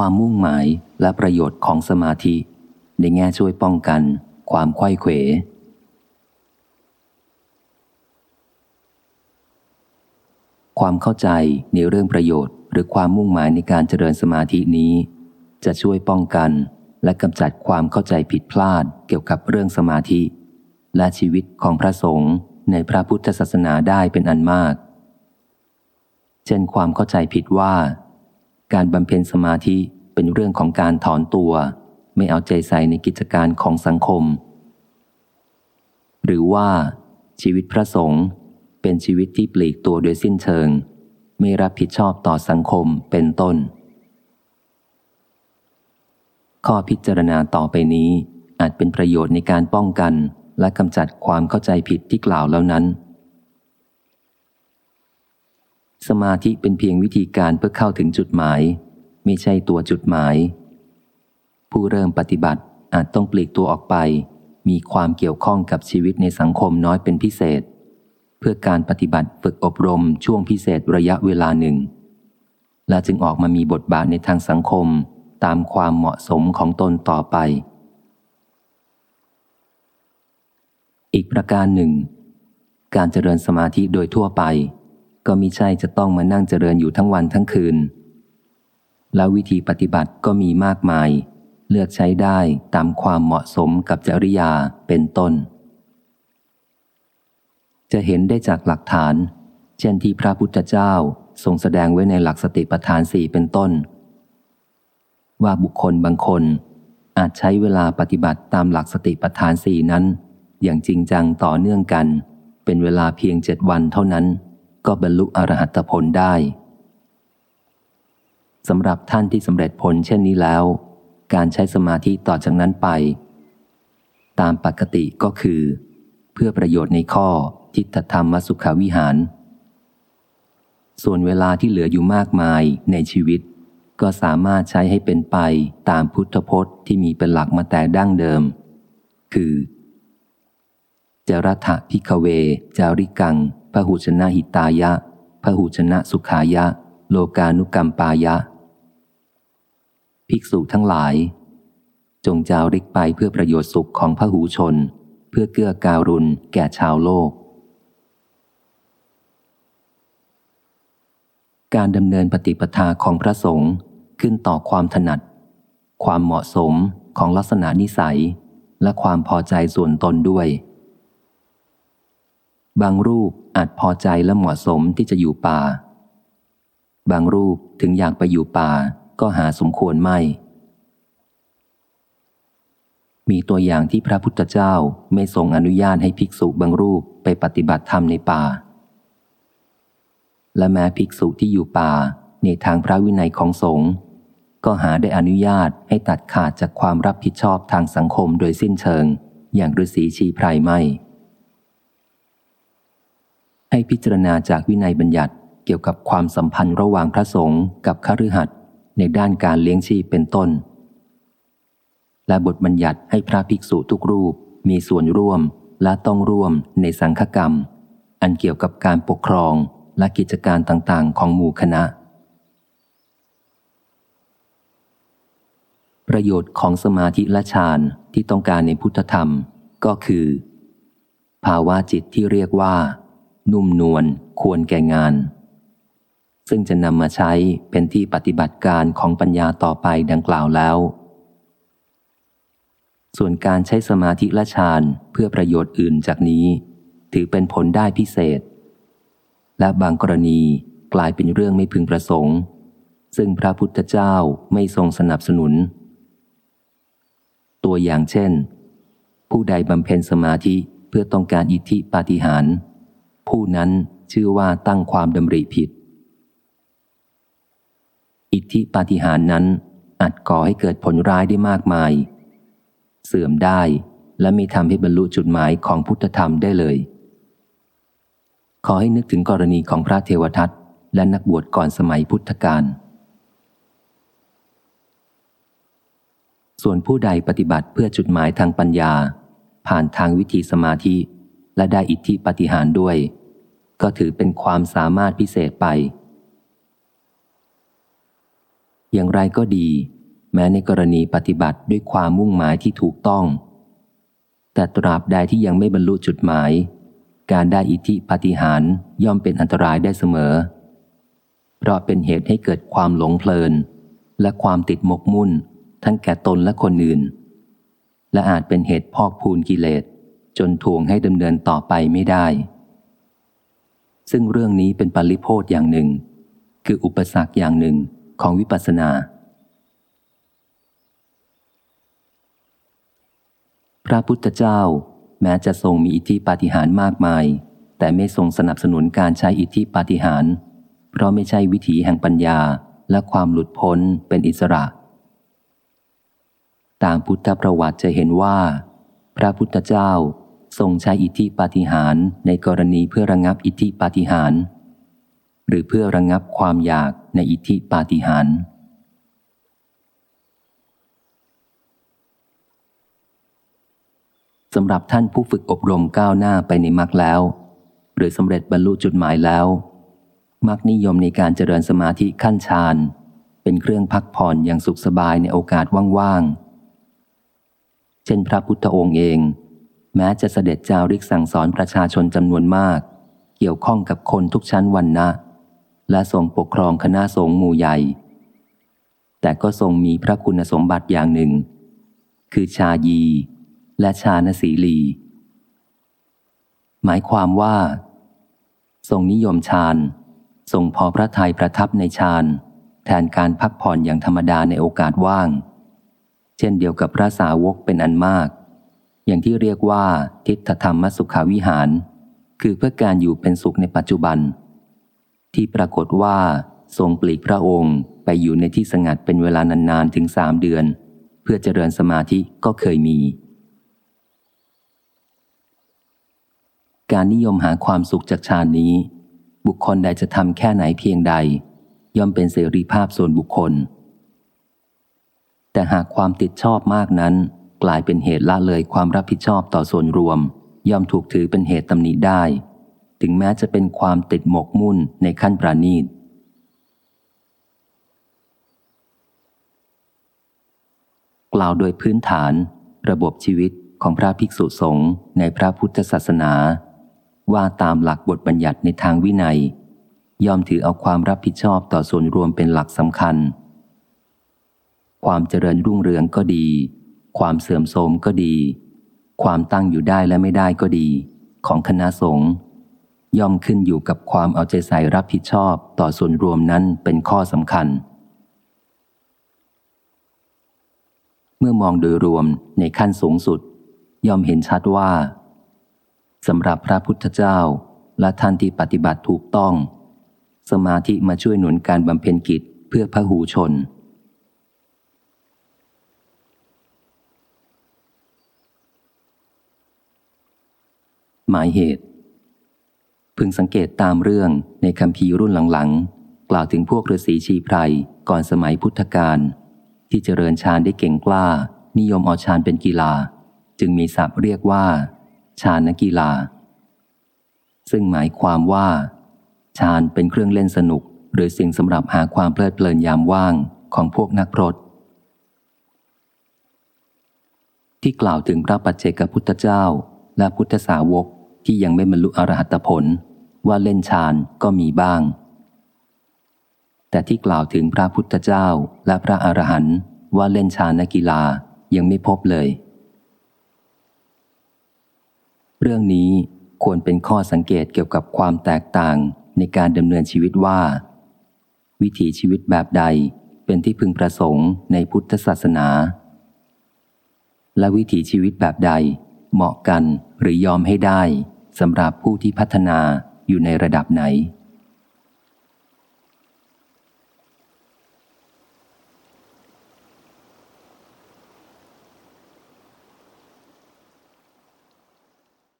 ความมุ่งหมายและประโยชน์ของสมาธิ ในแง่ช่วยป้องกัน ความไข้เขว ความเข้าใจในเรื่องประโยชน์ หรือความมุ่งหมายในการเจริญสมาธินี้ จะช่วยป้องกันและกำจัดความเข้าใจผิดพลาดเกี่ยวกับเรื่องสมาธิ และชีวิตของพระสงฆ์ในพระพุทธศาสนาได้เป็นอันมาก เช่นความเข้าใจผิดว่า การบำเพ็ญสมาธิ เป็นเรื่องของการถอนตัว ไม่เอาใจใส่ในกิจการของสังคม หรือว่า ชีวิตพระสงฆ์เป็นชีวิตที่ปลีกตัวโดยสิ้นเชิง ไม่รับผิดชอบต่อสังคมเป็นต้น ข้อพิจารณาต่อไปนี้ อาจเป็นประโยชน์ในการป้องกันและกำจัดความเข้าใจผิดที่กล่าวแล้วนั้น สมาธิเป็นเพียงวิธีการเพื่อเข้าถึงจุดหมาย ไม่ใช่ตัวจุดหมาย ผู้เริ่มปฏิบัติอาจต้องปลีกตัวออกไป มีความเกี่ยวข้องกับชีวิตในสังคมน้อยเป็นพิเศษ เพื่อการปฏิบัติฝึกอบรมช่วงพิเศษระยะเวลาหนึ่ง และจึงออกมามีบทบาทในทางสังคมตามความเหมาะสมของตนต่อไป อีกประการหนึ่ง การเจริญสมาธิโดยทั่วไป ก็มิใช่จะต้องมานั่งเจริญอยู่ทั้งวันทั้งคืน แล้ววิธีปฏิบัติก็มีมากมาย เลือกใช้ได้ตามความเหมาะสมกับจริยาเป็นต้น จะเห็นได้จากหลักฐาน เช่นที่พระพุทธเจ้าทรงแสดงไว้ในหลักสติปัฏฐานสี่เป็นต้น ว่าบุคคลบางคน อาจใช้เวลาปฏิบัติตามหลักสติปัฏฐานสี่นั้น อย่างจริงจังต่อเนื่องกัน เป็นเวลาเพียงเจ็ดวันเท่านั้น ก็บรรลุอรหัตผลได้ สำหรับท่านที่สำเร็จผลเช่นนี้แล้ว การใช้สมาธิต่อจากนั้นไป ตามปกติก็คือ เพื่อประโยชน์ในข้อทิฏฐธรรมสุขาวิหาร ส่วนเวลาที่เหลืออยู่มากมายในชีวิต ก็สามารถใช้ให้เป็นไปตามพุทธพจน์ที่มีเป็นหลักมาแต่ดั้งเดิม คือจรัฐพิกเว จาริกังพหูชนะหิตายะพหูชนะสุขายะ โลกานุกรรมปายะ ภิกษุทั้งหลาย จงจาริกไปเพื่อประโยชน์สุขของพหูชน เพื่อเกื้อการุณแก่ชาวโลก การดำเนินปฏิปทาของพระสงฆ์ขึ้นต่อความถนัด ความเหมาะสมของลักษณะนิสัย และความพอใจส่วนตนด้วย บางรูปอาจพอใจและเหมาะสมที่จะอยู่ป่า บางรูปถึงอยากไปอยู่ป่า ก็หาสมควรไม่ มีตัวอย่างที่พระพุทธเจ้าไม่ทรงอนุญาตให้ภิกษุบางรูปไปปฏิบัติธรรมในป่า และแม้ภิกษุที่อยู่ป่าในทางพระวินัยของสงฆ์ก็หาได้อนุญาตให้ตัดขาดจากความรับผิดชอบทางสังคมโดยสิ้นเชิง อย่างฤาษีชีไพรไม่ ให้พิจารณาจากวินัยบัญญัติเกี่ยวกับความสัมพันธ์ระหว่างพระสงฆ์กับคฤหัสถ์ ในด้านการเลี้ยงชีพเป็นต้น และบทบัญญัติให้พระภิกษุทุกรูปมีส่วนร่วมและต้องร่วมในสังฆกรรม อันเกี่ยวกับการปกครองและกิจการต่างๆ ของหมู่คณะ ประโยชน์ของสมาธิและฌานที่ต้องการในพุทธธรรมก็คือ ภาวะจิตที่เรียกว่า นุ่มนวลควรแก่งาน ซึ่งจะนำมาใช้เป็นที่ปฏิบัติการของปัญญาต่อไปดังกล่าวแล้ว ส่วนการใช้สมาธิและฌานเพื่อประโยชน์อื่นจากนี้ ถือเป็นผลได้พิเศษ และบางกรณีกลายเป็นเรื่องไม่พึงประสงค์ ซึ่งพระพุทธเจ้าไม่ทรงสนับสนุน ตัวอย่างเช่น ผู้ใดบำเพ็ญสมาธิเพื่อต้องการอิทธิปาฏิหาริย์ผู้นั้นชื่อว่าตั้งความดำริผิด อิทธิปาฏิหารินั้น อาจก่อให้เกิดผลร้ายได้มากมาย เสื่อมได้และม่ทำให้บรรลุจุดหมายของพุทธธรรมได้เลย ขอให้นึกถึงกรณีของพระเทวทัตและนักบวชก่อนสมัยพุทธกาลส่วนผู้ใดปฏิบัติเพื่อจุดหมายทางปัญญา ผ่านทางวิธีสมาธิ และได้อิทธิปฏิหารด้วย ก็ถือเป็นความสามารถพิเศษไป อย่างไรก็ดี แม้ในกรณีปฏิบัติด้วยความมุ่งหมายที่ถูกต้อง แต่ตราบใดที่ยังไม่บรรลุจุดหมาย การได้อิทธิปฏิหารย่อมเป็นอันตรายได้เสมอ เพราะเป็นเหตุให้เกิดความหลงเพลิน และความติดหมกมุ่น ทั้งแก่ตนและคนอื่น และอาจเป็นเหตุพอกพูนกิเลสจนทวงให้ดำเนินต่อไปไม่ได้ ซึ่งเรื่องนี้เป็นปริโพธอย่างหนึ่ง คืออุปสรรคอย่างหนึ่ง ของวิปัสสนา พระพุทธเจ้า แม้จะทรงมีอิทธิปาฏิหาริย์มากมาย แต่ไม่ทรงสนับสนุนการใช้อิทธิปาฏิหาริย์เพราะไม่ใช่วิถีแห่งปัญญาและความหลุดพ้นเป็นอิสระ ตามพุทธประวัติจะเห็นว่า พระพุทธเจ้าทรงใช้อิทธิปาฏิหาริย์ในกรณีเพื่อระงับอิทธิปาฏิหาริย์ หรือเพื่อระงับความอยากในอิทธิปาฏิหาริย์สำหรับท่านผู้ฝึกอบรมก้าวหน้าไปในมรรคแล้ว หรือสำเร็จบรรลุจุดหมายแล้วมักนิยมในการเจริญสมาธิขั้นฌานเป็นเครื่องพักผ่อนอย่างสุขสบายในโอกาสว่างๆ เช่นพระพุทธองค์เอง แม้จะเสด็จจาริกสั่งสอนประชาชนจำนวนมาก เกี่ยวข้องกับคนทุกชั้นวันนะ และทรงปกครองคณะสงฆ์หมู่ใหญ่ แต่ก็ทรงมีพระคุณสมบัติอย่างหนึ่ง คือชายี และชานสีลี หมายความว่า ทรงนิยมฌานทรงพอพระทัยประทับในฌานแทนการพักผ่อนอย่างธรรมดาในโอกาสว่าง เช่นเดียวกับพระสาวกเป็นอันมาก อย่างที่เรียกว่าทิฏฐธรรมสุขาวิหาร คือเพื่อการอยู่เป็นสุขในปัจจุบัน ที่ปรากฏว่าทรงปลีกพระองค์ไปอยู่ในที่สงัดเป็นเวลานานๆถึงสามเดือน เพื่อเจริญสมาธิก็เคยมี การนิยมหาความสุขจากฌานนี้ บุคคลใดจะทำแค่ไหนเพียงใด ย่อมเป็นเสรีภาพส่วนบุคคล แต่หากความติดชอบมากนั้น กลายเป็นเหตุละเลยความรับผิดชอบต่อส่วนรวม ย่อมถูกถือเป็นเหตุตำหนิได้ ถึงแม้จะเป็นความติดหมกมุ่นในขั้นประณีต กล่าวโดยพื้นฐานระบบชีวิตของพระภิกษุสงฆ์ในพระพุทธศาสนา ว่าตามหลักบทบัญญัติในทางวินัย ย่อมถือเอาความรับผิดชอบต่อส่วนรวมเป็นหลักสำคัญ ความเจริญรุ่งเรืองก็ดี ความเสื่อมโทรมก็ดี ความตั้งอยู่ได้และไม่ได้ก็ดี ของคณะสงฆ์ ย่อมขึ้นอยู่กับความเอาใจใส่รับผิดชอบต่อส่วนรวมนั้นเป็นข้อสำคัญ เมื่อมองโดยรวมในขั้นสูงสุด ย่อมเห็นชัดว่าสำหรับพระพุทธเจ้าและท่านที่ปฏิบัติถูกต้อง สมาธิมาช่วยหนุนการบำเพ็ญกิจเพื่อพระหูชน หมายเหตุ พึงสังเกตตามเรื่องในคำพีรุ่นหลังๆ กล่าวถึงพวกฤาษีชีไพรก่อนสมัยพุทธกาลที่เจริญฌานได้เก่งกล้า นิยมเอาฌานเป็นกีฬา จึงมีศัพท์เรียกว่าชาญกีฬา ซึ่งหมายความว่าชาญเป็นเครื่องเล่นสนุก หรือสิ่งสำหรับหาความเพลิดเพลินยามว่างของพวกนักพรตที่กล่าวถึงพระปัจเจกพุทธเจ้าและพุทธสาวก ที่ยังไม่บรรลุอรหัตผลว่าเล่นฌานก็มีบ้าง แต่ที่กล่าวถึงพระพุทธเจ้าและพระอรหันต์ว่าเล่นฌานกีฬายังไม่พบเลย เรื่องนี้ควรเป็นข้อสังเกตเกี่ยวกับความแตกต่างในการดำเนินชีวิตว่า วิถีชีวิตแบบใดเป็นที่พึงประสงค์ในพุทธศาสนา และวิถีชีวิตแบบใดเหมาะกันหรือยอมให้ได้ สำหรับผู้ที่พัฒนาอยู่ในระดับไหน